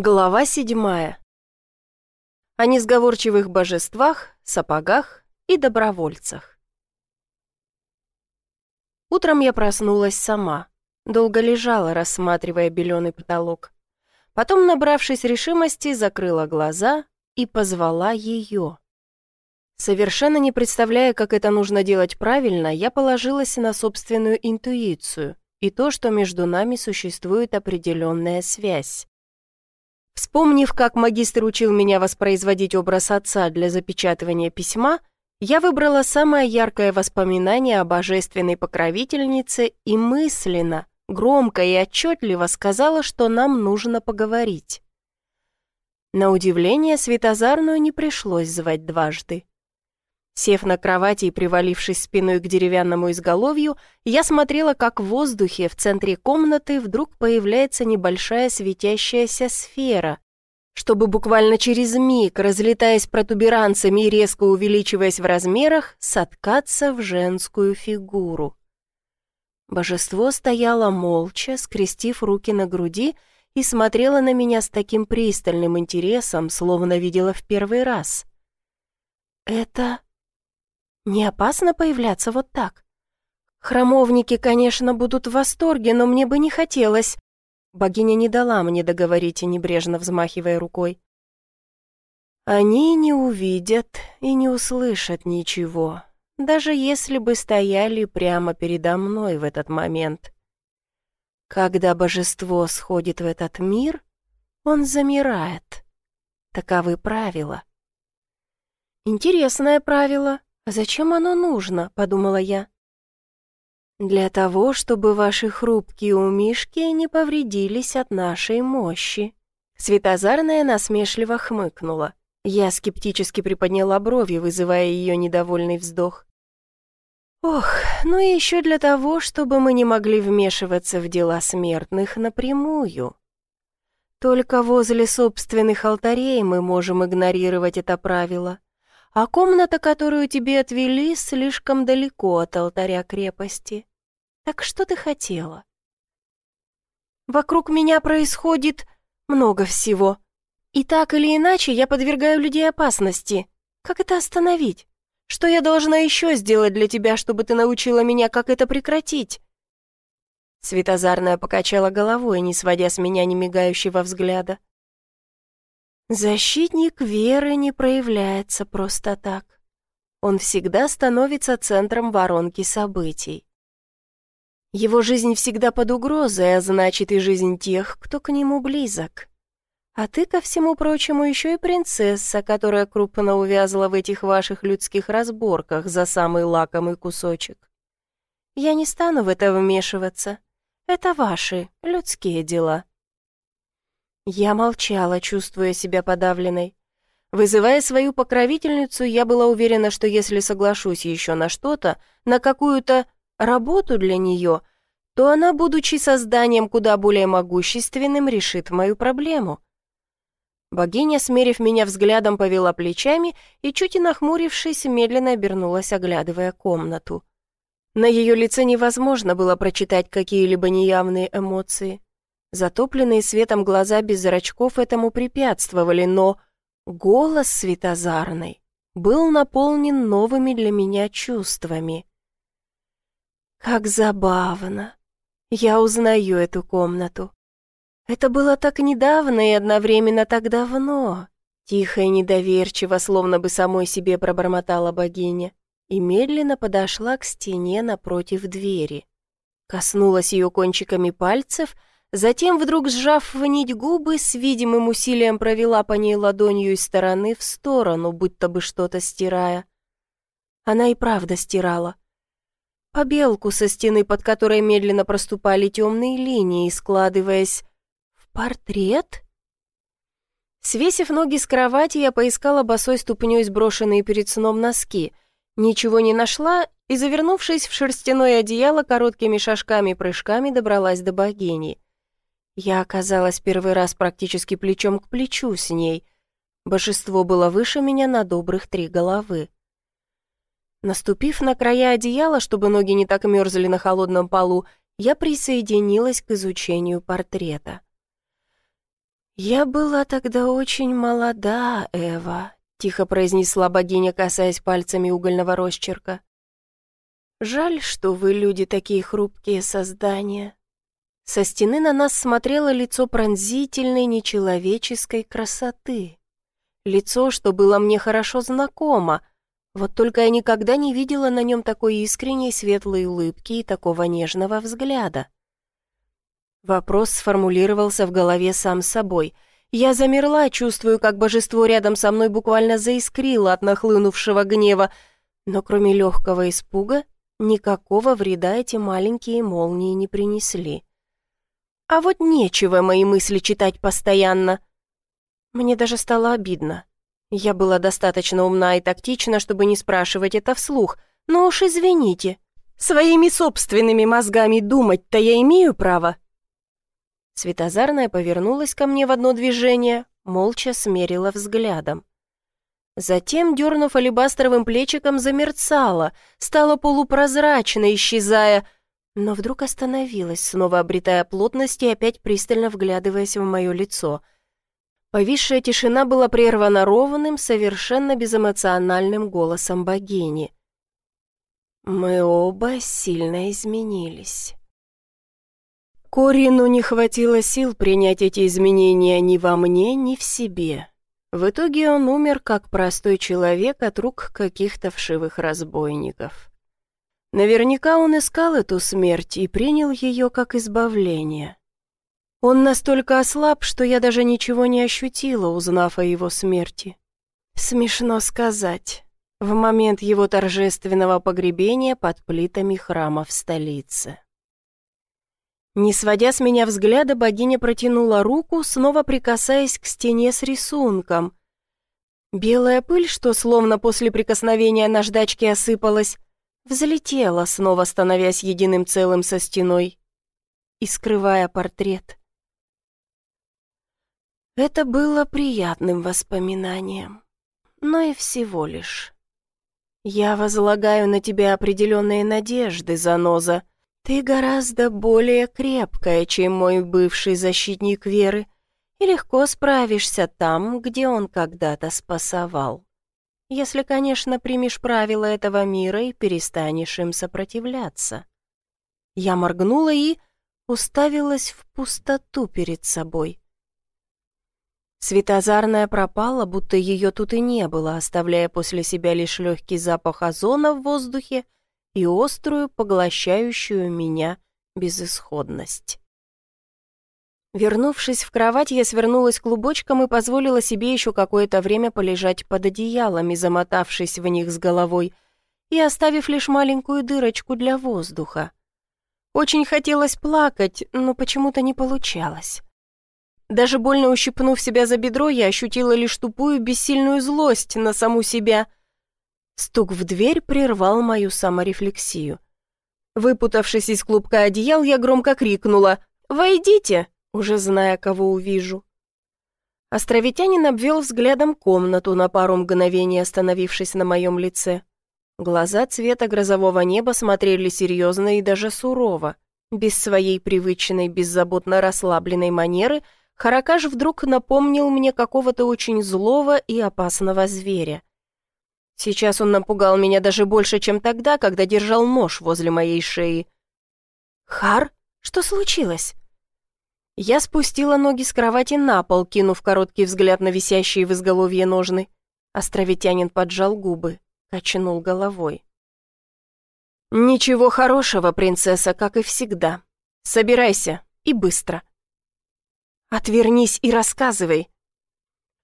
Глава седьмая. О несговорчивых божествах, сапогах и добровольцах. Утром я проснулась сама. Долго лежала, рассматривая беленый потолок. Потом, набравшись решимости, закрыла глаза и позвала ее. Совершенно не представляя, как это нужно делать правильно, я положилась на собственную интуицию и то, что между нами существует определенная связь. Вспомнив, как магистр учил меня воспроизводить образ отца для запечатывания письма, я выбрала самое яркое воспоминание о божественной покровительнице и мысленно, громко и отчетливо сказала, что нам нужно поговорить. На удивление, Светозарную не пришлось звать дважды. Сев на кровати и привалившись спиной к деревянному изголовью, я смотрела, как в воздухе в центре комнаты вдруг появляется небольшая светящаяся сфера, чтобы буквально через миг, разлетаясь протуберанцами и резко увеличиваясь в размерах, соткаться в женскую фигуру. Божество стояло молча, скрестив руки на груди, и смотрело на меня с таким пристальным интересом, словно видела в первый раз. «Это не опасно появляться вот так? Храмовники, конечно, будут в восторге, но мне бы не хотелось. Богиня не дала мне договорить небрежно взмахивая рукой. Они не увидят и не услышат ничего, даже если бы стояли прямо передо мной в этот момент. Когда божество сходит в этот мир, он замирает. Таковы правила. Интересное правило. Зачем оно нужно, подумала я. Для того, чтобы ваши хрупкие умишки не повредились от нашей мощи. Светозарная насмешливо хмыкнула. Я скептически приподняла брови, вызывая ее недовольный вздох. Ох, ну и еще для того, чтобы мы не могли вмешиваться в дела смертных напрямую. Только возле собственных алтарей мы можем игнорировать это правило а комната, которую тебе отвели, слишком далеко от алтаря крепости. Так что ты хотела? Вокруг меня происходит много всего. И так или иначе я подвергаю людей опасности. Как это остановить? Что я должна еще сделать для тебя, чтобы ты научила меня, как это прекратить?» Светозарная покачала головой, не сводя с меня немигающего взгляда. Защитник веры не проявляется просто так. Он всегда становится центром воронки событий. Его жизнь всегда под угрозой, а значит и жизнь тех, кто к нему близок. А ты, ко всему прочему, еще и принцесса, которая крупно увязла в этих ваших людских разборках за самый лакомый кусочек. Я не стану в это вмешиваться. Это ваши людские дела. Я молчала, чувствуя себя подавленной. Вызывая свою покровительницу, я была уверена, что если соглашусь еще на что-то, на какую-то работу для нее, то она, будучи созданием куда более могущественным, решит мою проблему. Богиня, смерив меня взглядом, повела плечами и, чуть и нахмурившись, медленно обернулась, оглядывая комнату. На ее лице невозможно было прочитать какие-либо неявные эмоции. Затопленные светом глаза без зрачков этому препятствовали, но голос светозарной был наполнен новыми для меня чувствами. Как забавно! Я узнаю эту комнату. Это было так недавно и одновременно так давно. Тихо и недоверчиво, словно бы самой себе пробормотала богиня, и медленно подошла к стене напротив двери. Коснулась ее кончиками пальцев — Затем, вдруг сжав в нить губы, с видимым усилием провела по ней ладонью из стороны в сторону, будто бы что-то стирая. Она и правда стирала. Побелку со стены, под которой медленно проступали темные линии, складываясь в портрет. Свесив ноги с кровати, я поискала босой ступней сброшенные перед сном носки. Ничего не нашла и, завернувшись в шерстяное одеяло, короткими шажками-прыжками добралась до богини — я оказалась первый раз практически плечом к плечу с ней. Божество было выше меня на добрых три головы. Наступив на края одеяла, чтобы ноги не так мерзли на холодном полу, я присоединилась к изучению портрета. «Я была тогда очень молода, Эва», — тихо произнесла богиня, касаясь пальцами угольного росчерка. «Жаль, что вы, люди, такие хрупкие создания». Со стены на нас смотрело лицо пронзительной нечеловеческой красоты. Лицо, что было мне хорошо знакомо, вот только я никогда не видела на нем такой искренней светлой улыбки и такого нежного взгляда. Вопрос сформулировался в голове сам собой. Я замерла, чувствую, как божество рядом со мной буквально заискрило от нахлынувшего гнева, но кроме легкого испуга, никакого вреда эти маленькие молнии не принесли. А вот нечего мои мысли читать постоянно. Мне даже стало обидно. Я была достаточно умна и тактична, чтобы не спрашивать это вслух, но уж извините. Своими собственными мозгами думать-то я имею право. Светозарная повернулась ко мне в одно движение, молча смерила взглядом. Затем, дернув алебастровым плечиком, замерцала, стала полупрозрачной, исчезая, но вдруг остановилась, снова обретая плотность и опять пристально вглядываясь в мое лицо. Повисшая тишина была прервана ровным, совершенно безэмоциональным голосом богини. «Мы оба сильно изменились». Корину не хватило сил принять эти изменения ни во мне, ни в себе. В итоге он умер как простой человек от рук каких-то вшивых разбойников. Наверняка он искал эту смерть и принял ее как избавление. Он настолько ослаб, что я даже ничего не ощутила, узнав о его смерти. Смешно сказать. В момент его торжественного погребения под плитами храма в столице. Не сводя с меня взгляда, богиня протянула руку, снова прикасаясь к стене с рисунком. Белая пыль, что словно после прикосновения наждачки осыпалась, взлетела, снова становясь единым целым со стеной и скрывая портрет. Это было приятным воспоминанием, но и всего лишь. Я возлагаю на тебя определенные надежды, Заноза, — ты гораздо более крепкая, чем мой бывший защитник веры, и легко справишься там, где он когда-то спасовал. Если, конечно, примешь правила этого мира и перестанешь им сопротивляться. Я моргнула и уставилась в пустоту перед собой. Светозарная пропала, будто ее тут и не было, оставляя после себя лишь легкий запах озона в воздухе и острую, поглощающую меня безысходность. Вернувшись в кровать, я свернулась клубочком и позволила себе еще какое-то время полежать под одеялами, замотавшись в них с головой, и оставив лишь маленькую дырочку для воздуха. Очень хотелось плакать, но почему-то не получалось. Даже больно ущипнув себя за бедро, я ощутила лишь тупую бессильную злость на саму себя — Стук в дверь прервал мою саморефлексию. Выпутавшись из клубка одеял, я громко крикнула «Войдите!», уже зная, кого увижу. Островитянин обвел взглядом комнату, на пару мгновений остановившись на моем лице. Глаза цвета грозового неба смотрели серьезно и даже сурово. Без своей привычной, беззаботно расслабленной манеры Харакаш вдруг напомнил мне какого-то очень злого и опасного зверя. Сейчас он напугал меня даже больше, чем тогда, когда держал нож возле моей шеи. «Хар, что случилось?» Я спустила ноги с кровати на пол, кинув короткий взгляд на висящие в изголовье ножны. Островитянин поджал губы, качнул головой. «Ничего хорошего, принцесса, как и всегда. Собирайся, и быстро». «Отвернись и рассказывай»,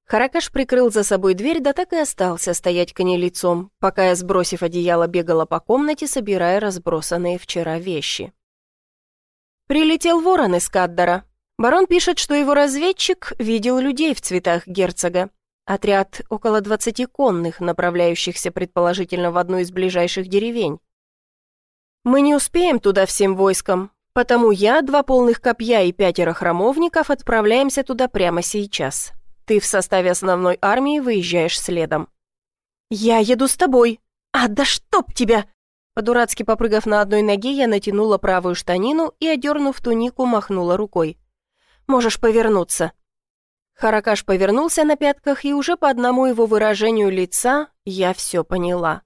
Харакаш прикрыл за собой дверь, да так и остался стоять к ней лицом, пока я, сбросив одеяло, бегала по комнате, собирая разбросанные вчера вещи. Прилетел ворон из Каддара. Барон пишет, что его разведчик видел людей в цветах герцога. Отряд около двадцати конных, направляющихся предположительно в одну из ближайших деревень. Мы не успеем туда всем войском, потому я, два полных копья и пятеро храмовников отправляемся туда прямо сейчас. Ты в составе основной армии выезжаешь следом». «Я еду с тобой! А, да чтоб тебя!» По-дурацки попрыгав на одной ноге, я натянула правую штанину и, одернув тунику, махнула рукой. «Можешь повернуться». Харакаш повернулся на пятках, и уже по одному его выражению лица я все поняла.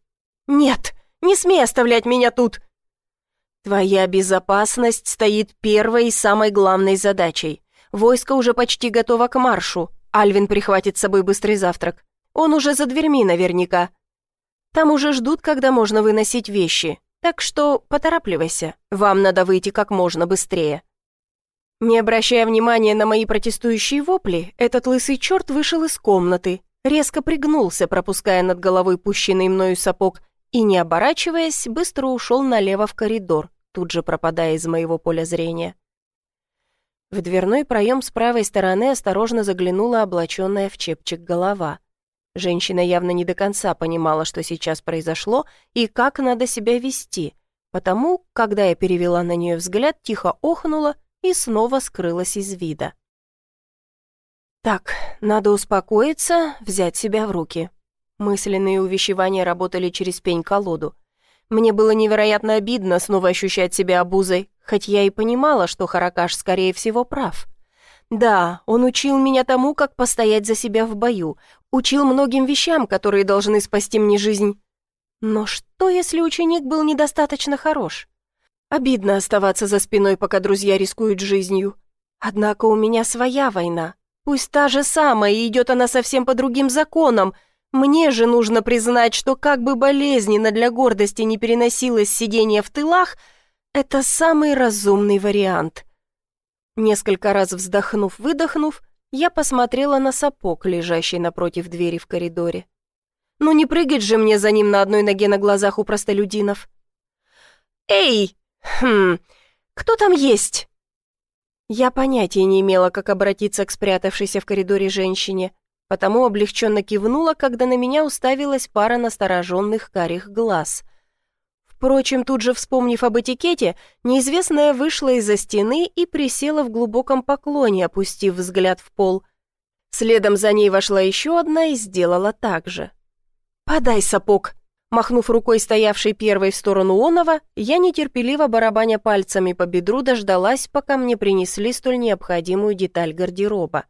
«Нет, не смей оставлять меня тут!» «Твоя безопасность стоит первой и самой главной задачей. Войско уже почти готово к маршу. Альвин прихватит с собой быстрый завтрак. Он уже за дверьми наверняка. Там уже ждут, когда можно выносить вещи. Так что поторапливайся. Вам надо выйти как можно быстрее». Не обращая внимания на мои протестующие вопли, этот лысый черт вышел из комнаты, резко пригнулся, пропуская над головой пущенный мною сапог, и, не оборачиваясь, быстро ушел налево в коридор, тут же пропадая из моего поля зрения. В дверной проем с правой стороны осторожно заглянула облаченная в чепчик голова. Женщина явно не до конца понимала, что сейчас произошло и как надо себя вести, потому, когда я перевела на нее взгляд, тихо охнула и снова скрылась из вида. Так, надо успокоиться, взять себя в руки. Мысленные увещевания работали через пень-колоду. Мне было невероятно обидно снова ощущать себя обузой, хоть я и понимала, что Харакаш, скорее всего, прав. Да, он учил меня тому, как постоять за себя в бою, учил многим вещам, которые должны спасти мне жизнь. Но что, если ученик был недостаточно хорош? Обидно оставаться за спиной, пока друзья рискуют жизнью. Однако у меня своя война. Пусть та же самая, и идет она совсем по другим законам. Мне же нужно признать, что как бы болезненно для гордости не переносилось сидение в тылах, это самый разумный вариант. Несколько раз вздохнув-выдохнув, я посмотрела на сапог, лежащий напротив двери в коридоре. Ну не прыгать же мне за ним на одной ноге на глазах у простолюдинов. «Эй!» «Хм, кто там есть?» Я понятия не имела, как обратиться к спрятавшейся в коридоре женщине, потому облегченно кивнула, когда на меня уставилась пара настороженных карих глаз. Впрочем, тут же вспомнив об этикете, неизвестная вышла из-за стены и присела в глубоком поклоне, опустив взгляд в пол. Следом за ней вошла еще одна и сделала так же. «Подай сапог», Махнув рукой стоявшей первой в сторону Онова, я нетерпеливо барабаня пальцами по бедру дождалась, пока мне принесли столь необходимую деталь гардероба.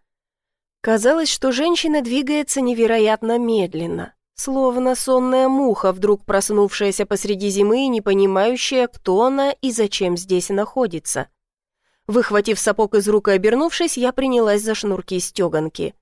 Казалось, что женщина двигается невероятно медленно, словно сонная муха, вдруг проснувшаяся посреди зимы и не понимающая, кто она и зачем здесь находится. Выхватив сапог из рук и обернувшись, я принялась за шнурки стеганки.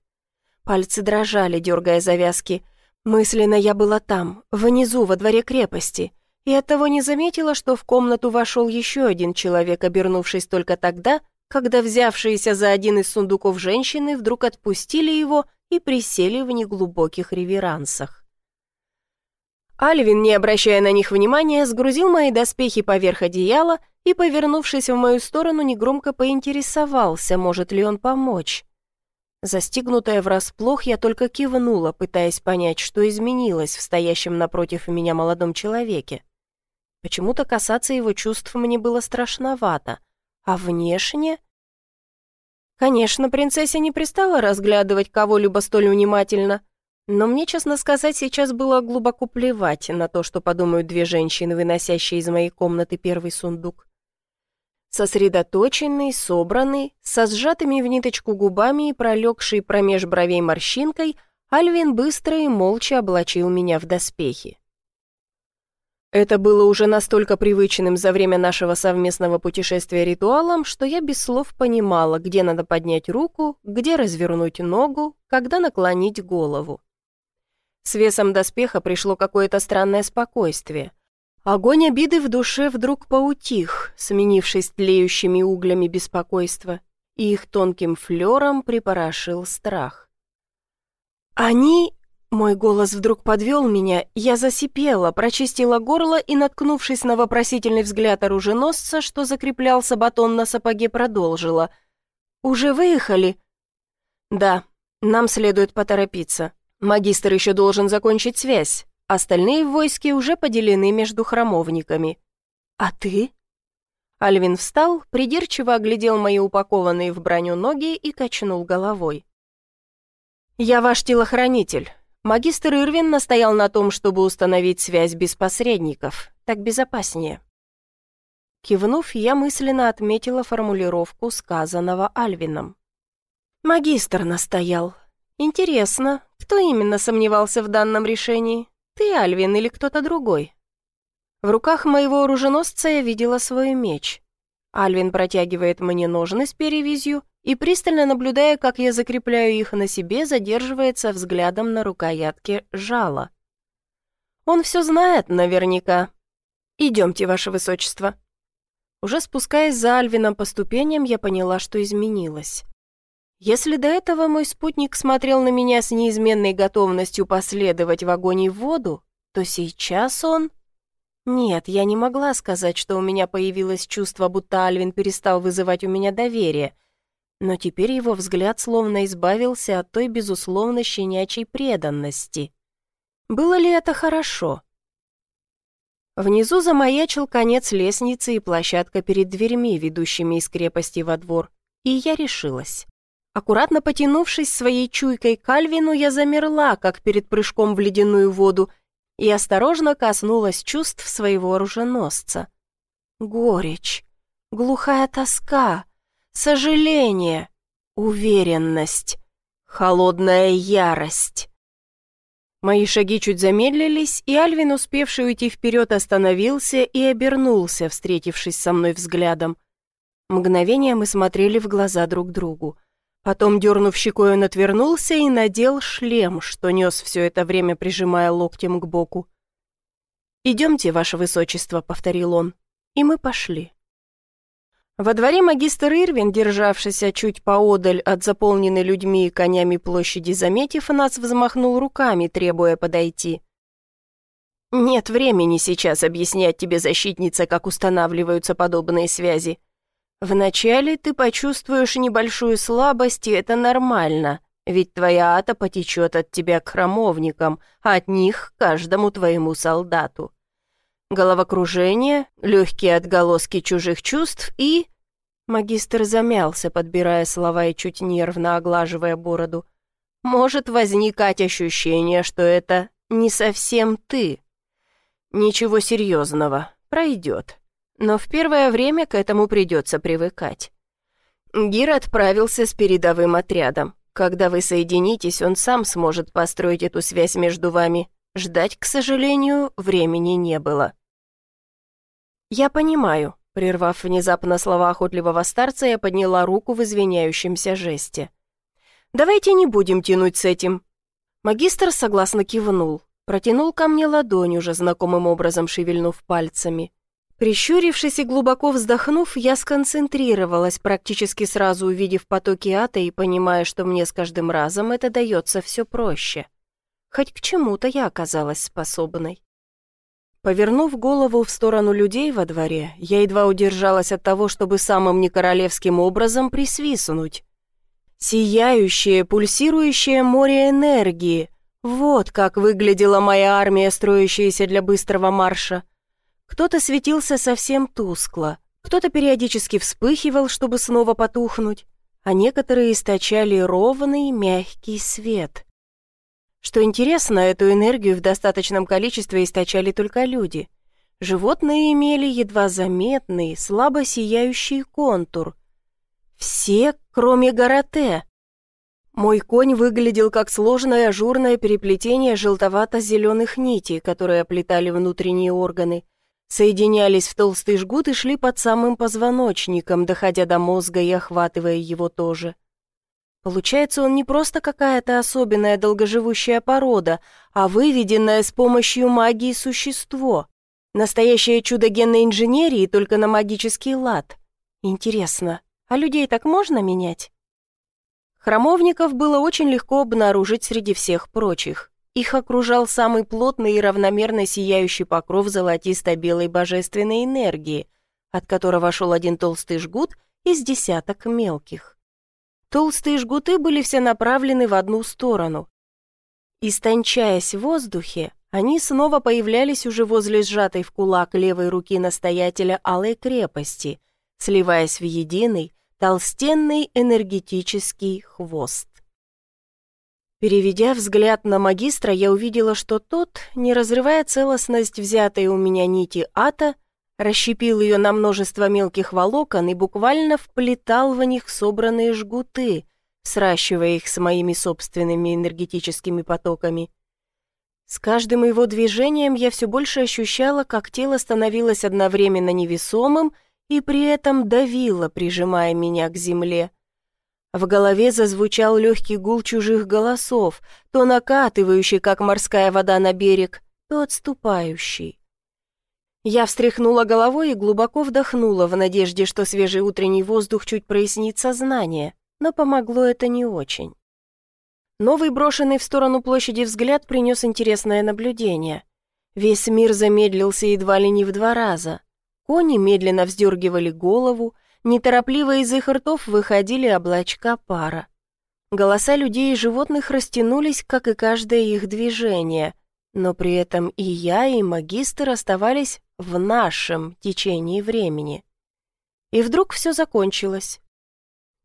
Пальцы дрожали, дергая завязки – Мысленно я была там, внизу, во дворе крепости, и оттого не заметила, что в комнату вошел еще один человек, обернувшись только тогда, когда взявшиеся за один из сундуков женщины вдруг отпустили его и присели в неглубоких реверансах. Альвин, не обращая на них внимания, сгрузил мои доспехи поверх одеяла и, повернувшись в мою сторону, негромко поинтересовался, может ли он помочь. Застигнутая врасплох, я только кивнула, пытаясь понять, что изменилось в стоящем напротив меня молодом человеке. Почему-то касаться его чувств мне было страшновато, а внешне... Конечно, принцессе не пристала разглядывать кого-либо столь внимательно, но мне, честно сказать, сейчас было глубоко плевать на то, что подумают две женщины, выносящие из моей комнаты первый сундук. Сосредоточенный, собранный, со сжатыми в ниточку губами и пролегший промеж бровей морщинкой, Альвин быстро и молча облачил меня в доспехи. Это было уже настолько привычным за время нашего совместного путешествия ритуалом, что я без слов понимала, где надо поднять руку, где развернуть ногу, когда наклонить голову. С весом доспеха пришло какое-то странное спокойствие. Огонь обиды в душе вдруг поутих, сменившись тлеющими углями беспокойства, и их тонким флером припорошил страх. «Они...» Мой голос вдруг подвел меня, я засипела, прочистила горло и, наткнувшись на вопросительный взгляд оруженосца, что закреплялся батон на сапоге, продолжила. «Уже выехали?» «Да, нам следует поторопиться. Магистр еще должен закончить связь. Остальные в войске уже поделены между храмовниками. А ты? Альвин встал, придирчиво оглядел мои упакованные в броню ноги и качнул головой. «Я ваш телохранитель. Магистр Ирвин настоял на том, чтобы установить связь без посредников. Так безопаснее». Кивнув, я мысленно отметила формулировку сказанного Альвином. Магистр настоял. Интересно, кто именно сомневался в данном решении? Ты, Альвин, или кто-то другой? В руках моего оруженосца я видела свой меч. Альвин протягивает мне ножны с перевязью и, пристально наблюдая, как я закрепляю их на себе, задерживается взглядом на рукоятке жала. Он все знает наверняка. Идемте, ваше высочество. Уже спускаясь за Альвином по ступеням, я поняла, что изменилось. Если до этого мой спутник смотрел на меня с неизменной готовностью последовать в огонь и в воду, то сейчас он... Нет, я не могла сказать, что у меня появилось чувство, будто Альвин перестал вызывать у меня доверие, но теперь его взгляд словно избавился от той безусловно щенячьей преданности. Было ли это хорошо? Внизу замаячил конец лестницы и площадка перед дверьми, ведущими из крепости во двор, и я решилась. Аккуратно потянувшись своей чуйкой к Альвину, я замерла, как перед прыжком в ледяную воду, и осторожно коснулась чувств своего оруженосца. Горечь, глухая тоска, сожаление, уверенность, холодная ярость. Мои шаги чуть замедлились, и Альвин, успевший уйти вперед, остановился и обернулся, встретившись со мной взглядом. Мгновение мы смотрели в глаза друг другу. Потом, дернув щекой, он отвернулся и надел шлем, что нес все это время, прижимая локтем к боку. «Идемте, ваше высочество», — повторил он. И мы пошли. Во дворе магистр Ирвин, державшийся чуть поодаль от заполненной людьми и конями площади, заметив нас, взмахнул руками, требуя подойти. «Нет времени сейчас объяснять тебе, защитница, как устанавливаются подобные связи. Вначале ты почувствуешь небольшую слабость, и это нормально, ведь твоя ата потечет от тебя к храмовникам, а от них каждому твоему солдату. Головокружение, легкие отголоски чужих чувств и... Магистр замялся, подбирая слова и чуть нервно оглаживая бороду. Может возникать ощущение, что это не совсем ты. Ничего серьезного, пройдет но в первое время к этому придется привыкать. Гир отправился с передовым отрядом. Когда вы соединитесь, он сам сможет построить эту связь между вами. Ждать, к сожалению, времени не было. «Я понимаю», — прервав внезапно слова охотливого старца, я подняла руку в извиняющемся жесте. «Давайте не будем тянуть с этим». Магистр согласно кивнул, протянул ко мне ладонь, уже знакомым образом шевельнув пальцами. Прищурившись и глубоко вздохнув, я сконцентрировалась, практически сразу увидев потоки ата и понимая, что мне с каждым разом это дается все проще. Хоть к чему-то я оказалась способной. Повернув голову в сторону людей во дворе, я едва удержалась от того, чтобы самым некоролевским образом присвистнуть. Сияющее, пульсирующее море энергии. Вот как выглядела моя армия, строящаяся для быстрого марша. Кто-то светился совсем тускло, кто-то периодически вспыхивал, чтобы снова потухнуть, а некоторые источали ровный, мягкий свет. Что интересно, эту энергию в достаточном количестве источали только люди. Животные имели едва заметный, слабо сияющий контур. Все, кроме Гарате. Мой конь выглядел как сложное ажурное переплетение желтовато-зеленых нитей, которые оплетали внутренние органы – соединялись в толстый жгут и шли под самым позвоночником, доходя до мозга и охватывая его тоже. Получается, он не просто какая-то особенная долгоживущая порода, а выведенное с помощью магии существо. Настоящее чудо генной инженерии только на магический лад. Интересно, а людей так можно менять? Храмовников было очень легко обнаружить среди всех прочих. Их окружал самый плотный и равномерно сияющий покров золотисто-белой божественной энергии, от которого шел один толстый жгут из десяток мелких. Толстые жгуты были все направлены в одну сторону. Истончаясь в воздухе, они снова появлялись уже возле сжатой в кулак левой руки настоятеля Алой крепости, сливаясь в единый, толстенный энергетический хвост. Переведя взгляд на магистра, я увидела, что тот, не разрывая целостность взятой у меня нити ата, расщепил ее на множество мелких волокон и буквально вплетал в них собранные жгуты, сращивая их с моими собственными энергетическими потоками. С каждым его движением я все больше ощущала, как тело становилось одновременно невесомым и при этом давило, прижимая меня к земле. В голове зазвучал легкий гул чужих голосов, то накатывающий, как морская вода на берег, то отступающий. Я встряхнула головой и глубоко вдохнула в надежде, что свежий утренний воздух чуть прояснит сознание, но помогло это не очень. Новый брошенный в сторону площади взгляд принес интересное наблюдение. Весь мир замедлился едва ли не в два раза. Кони медленно вздергивали голову, неторопливо из их ртов выходили облачка пара. Голоса людей и животных растянулись, как и каждое их движение, но при этом и я, и магистр оставались в нашем течении времени. И вдруг все закончилось.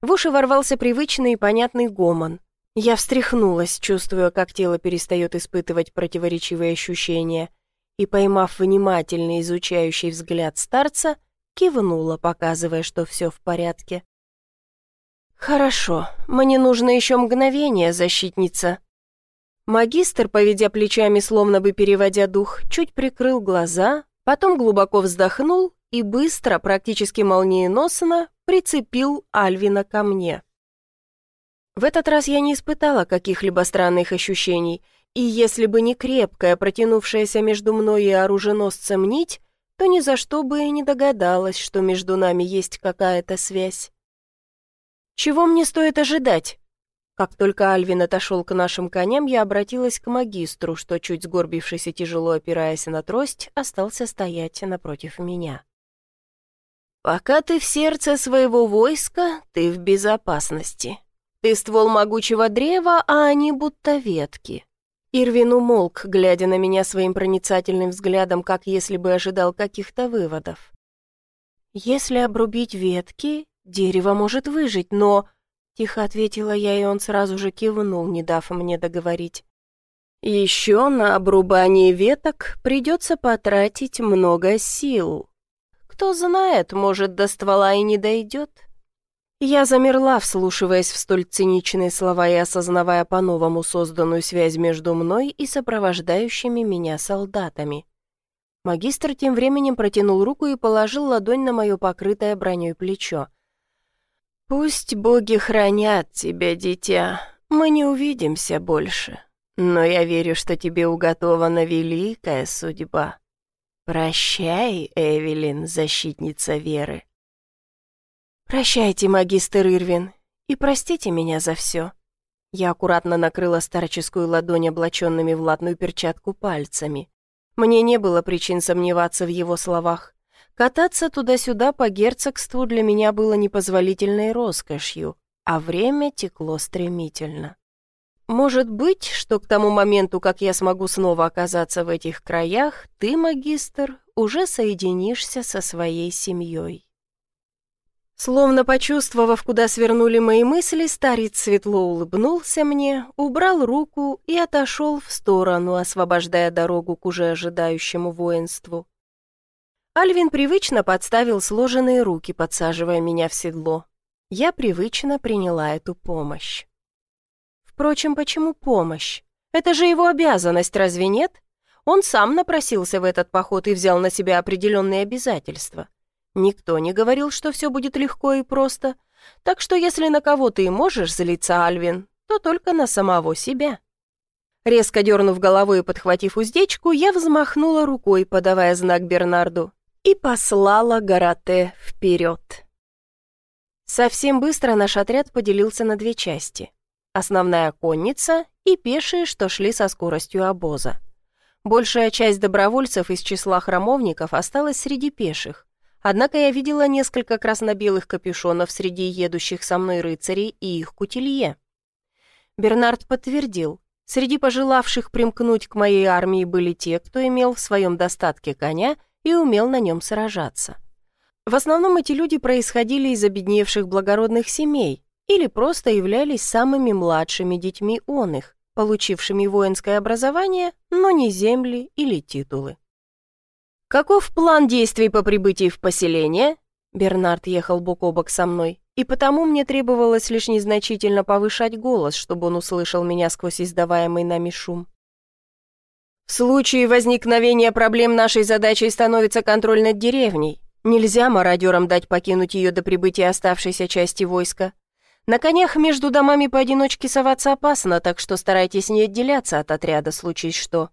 В уши ворвался привычный и понятный гомон. Я встряхнулась, чувствуя, как тело перестает испытывать противоречивые ощущения — и, поймав внимательный изучающий взгляд старца, кивнула, показывая, что все в порядке. «Хорошо, мне нужно еще мгновение, защитница». Магистр, поведя плечами, словно бы переводя дух, чуть прикрыл глаза, потом глубоко вздохнул и быстро, практически молниеносно, прицепил Альвина ко мне. В этот раз я не испытала каких-либо странных ощущений — и если бы не крепкая, протянувшаяся между мной и оруженосцем нить, то ни за что бы и не догадалась, что между нами есть какая-то связь. Чего мне стоит ожидать? Как только Альвин отошел к нашим коням, я обратилась к магистру, что, чуть сгорбившись и тяжело опираясь на трость, остался стоять напротив меня. «Пока ты в сердце своего войска, ты в безопасности. Ты ствол могучего древа, а они будто ветки. Ирвин умолк, глядя на меня своим проницательным взглядом, как если бы ожидал каких-то выводов. «Если обрубить ветки, дерево может выжить, но...» Тихо ответила я, и он сразу же кивнул, не дав мне договорить. «Еще на обрубание веток придется потратить много сил. Кто знает, может, до ствола и не дойдет». Я замерла, вслушиваясь в столь циничные слова и осознавая по-новому созданную связь между мной и сопровождающими меня солдатами. Магистр тем временем протянул руку и положил ладонь на мое покрытое броней плечо. «Пусть боги хранят тебя, дитя, мы не увидимся больше, но я верю, что тебе уготована великая судьба. Прощай, Эвелин, защитница веры». «Прощайте, магистр Ирвин, и простите меня за все». Я аккуратно накрыла старческую ладонь облаченными в латную перчатку пальцами. Мне не было причин сомневаться в его словах. Кататься туда-сюда по герцогству для меня было непозволительной роскошью, а время текло стремительно. Может быть, что к тому моменту, как я смогу снова оказаться в этих краях, ты, магистр, уже соединишься со своей семьей. Словно почувствовав, куда свернули мои мысли, старец светло улыбнулся мне, убрал руку и отошел в сторону, освобождая дорогу к уже ожидающему воинству. Альвин привычно подставил сложенные руки, подсаживая меня в седло. Я привычно приняла эту помощь. Впрочем, почему помощь? Это же его обязанность, разве нет? Он сам напросился в этот поход и взял на себя определенные обязательства. Никто не говорил, что все будет легко и просто. Так что если на кого ты и можешь злиться, Альвин, то только на самого себя. Резко дернув головой и подхватив уздечку, я взмахнула рукой, подавая знак Бернарду, и послала Гарате вперед. Совсем быстро наш отряд поделился на две части. Основная конница и пешие, что шли со скоростью обоза. Большая часть добровольцев из числа храмовников осталась среди пеших, Однако я видела несколько красно-белых капюшонов среди едущих со мной рыцарей и их кутилье. Бернард подтвердил, среди пожелавших примкнуть к моей армии были те, кто имел в своем достатке коня и умел на нем сражаться. В основном эти люди происходили из обедневших благородных семей или просто являлись самыми младшими детьми он их, получившими воинское образование, но не земли или титулы. «Каков план действий по прибытии в поселение?» Бернард ехал бок о бок со мной, и потому мне требовалось лишь незначительно повышать голос, чтобы он услышал меня сквозь издаваемый нами шум. В случае возникновения проблем нашей задачей становится контроль над деревней. Нельзя мародерам дать покинуть ее до прибытия оставшейся части войска. На конях между домами поодиночке соваться опасно, так что старайтесь не отделяться от отряда, случись что.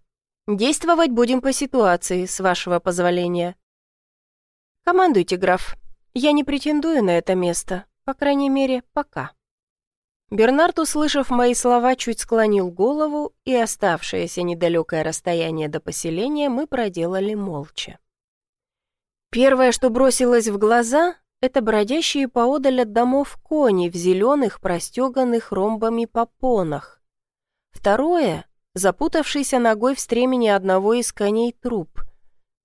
Действовать будем по ситуации, с вашего позволения. Командуйте, граф. Я не претендую на это место, по крайней мере, пока. Бернард, услышав мои слова, чуть склонил голову, и оставшееся недалекое расстояние до поселения мы проделали молча. Первое, что бросилось в глаза, это бродящие поодаль от домов кони в зеленых, простеганных ромбами попонах. Второе — запутавшийся ногой в стремени одного из коней труп.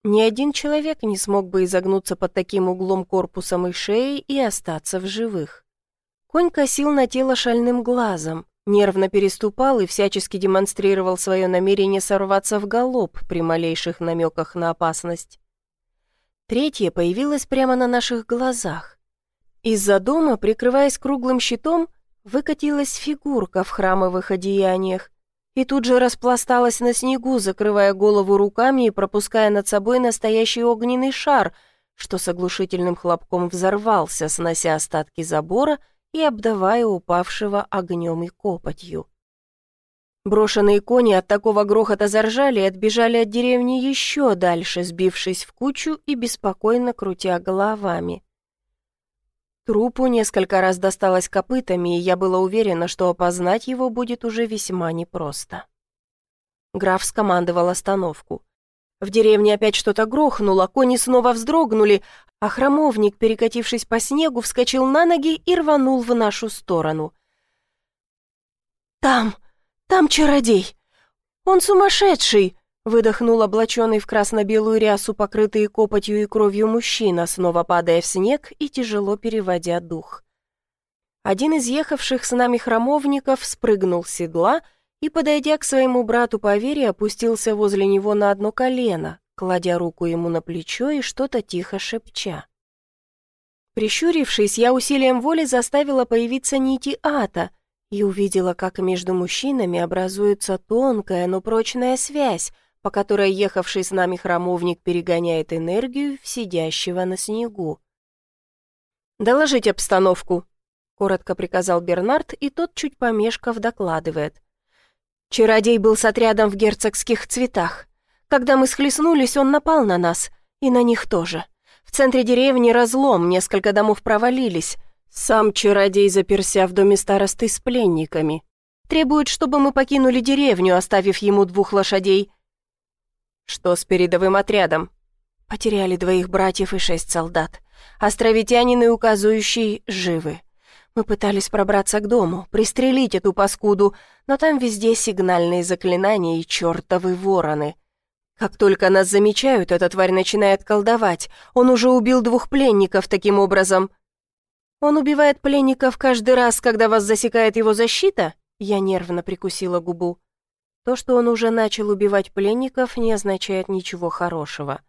Ни один человек не смог бы изогнуться под таким углом корпусом и шеей и остаться в живых. Конь косил на тело шальным глазом, нервно переступал и всячески демонстрировал свое намерение сорваться в галоп при малейших намеках на опасность. Третье появилось прямо на наших глазах. Из-за дома, прикрываясь круглым щитом, выкатилась фигурка в храмовых одеяниях и тут же распласталась на снегу, закрывая голову руками и пропуская над собой настоящий огненный шар, что с оглушительным хлопком взорвался, снося остатки забора — и обдавая упавшего огнем и копотью. Брошенные кони от такого грохота заржали и отбежали от деревни еще дальше, сбившись в кучу и беспокойно крутя головами. Трупу несколько раз досталось копытами, и я была уверена, что опознать его будет уже весьма непросто. Граф скомандовал остановку. В деревне опять что-то грохнуло, кони снова вздрогнули, а храмовник, перекатившись по снегу, вскочил на ноги и рванул в нашу сторону. «Там! Там чародей! Он сумасшедший!» Выдохнул облаченный в красно-белую рясу, покрытый копотью и кровью мужчина, снова падая в снег и тяжело переводя дух. Один из ехавших с нами храмовников спрыгнул с седла и, подойдя к своему брату по вере, опустился возле него на одно колено, кладя руку ему на плечо и что-то тихо шепча. Прищурившись, я усилием воли заставила появиться нити ата и увидела, как между мужчинами образуется тонкая, но прочная связь, по которой ехавший с нами храмовник перегоняет энергию в сидящего на снегу. «Доложить обстановку», — коротко приказал Бернард, и тот, чуть помешков, докладывает. «Чародей был с отрядом в герцогских цветах. Когда мы схлестнулись, он напал на нас, и на них тоже. В центре деревни разлом, несколько домов провалились. Сам чародей заперся в доме старосты с пленниками. Требует, чтобы мы покинули деревню, оставив ему двух лошадей. Что с передовым отрядом? Потеряли двоих братьев и шесть солдат. Островитянин и указующий живы. Мы пытались пробраться к дому, пристрелить эту паскуду, но там везде сигнальные заклинания и чертовы вороны. Как только нас замечают, эта тварь начинает колдовать. Он уже убил двух пленников таким образом. Он убивает пленников каждый раз, когда вас засекает его защита? Я нервно прикусила губу. То, что он уже начал убивать пленников, не означает ничего хорошего.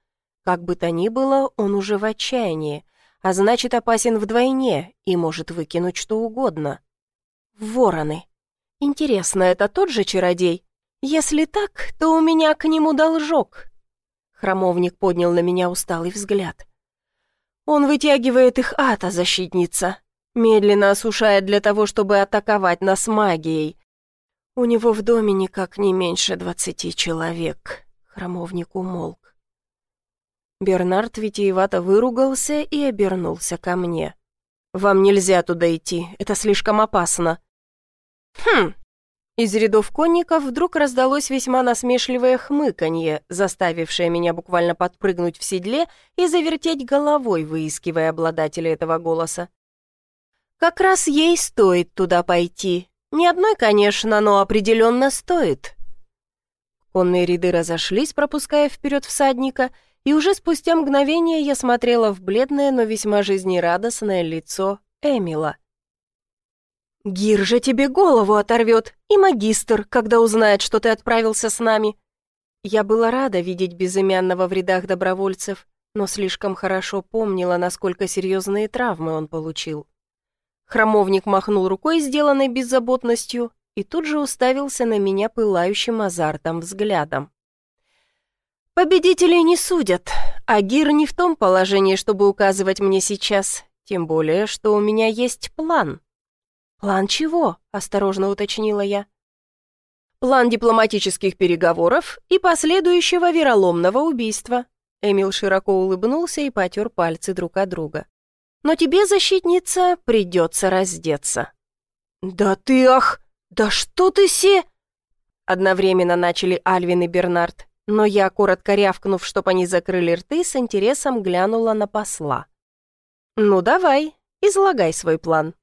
Как бы то ни было, он уже в отчаянии, а значит опасен вдвойне и может выкинуть что угодно. Вороны. Интересно, это тот же чародей? «Если так, то у меня к нему должок». Хромовник поднял на меня усталый взгляд. «Он вытягивает их ата, защитница, медленно осушает для того, чтобы атаковать нас магией. У него в доме никак не меньше двадцати человек». Хромовник умолк. Бернард витиевато выругался и обернулся ко мне. «Вам нельзя туда идти, это слишком опасно». «Хм, из рядов конников вдруг раздалось весьма насмешливое хмыканье, заставившее меня буквально подпрыгнуть в седле и завертеть головой, выискивая обладателя этого голоса. «Как раз ей стоит туда пойти. Не одной, конечно, но определенно стоит». Конные ряды разошлись, пропуская вперед всадника, и уже спустя мгновение я смотрела в бледное, но весьма жизнерадостное лицо Эмила — «Гир же тебе голову оторвет, и магистр, когда узнает, что ты отправился с нами». Я была рада видеть безымянного в рядах добровольцев, но слишком хорошо помнила, насколько серьезные травмы он получил. Хромовник махнул рукой, сделанной беззаботностью, и тут же уставился на меня пылающим азартом взглядом. «Победителей не судят, а Гир не в том положении, чтобы указывать мне сейчас, тем более, что у меня есть план». «План чего?» – осторожно уточнила я. «План дипломатических переговоров и последующего вероломного убийства». Эмил широко улыбнулся и потер пальцы друг от друга. «Но тебе, защитница, придется раздеться». «Да ты ах! Да что ты се...» Одновременно начали Альвин и Бернард, но я, коротко рявкнув, чтоб они закрыли рты, с интересом глянула на посла. «Ну давай, излагай свой план».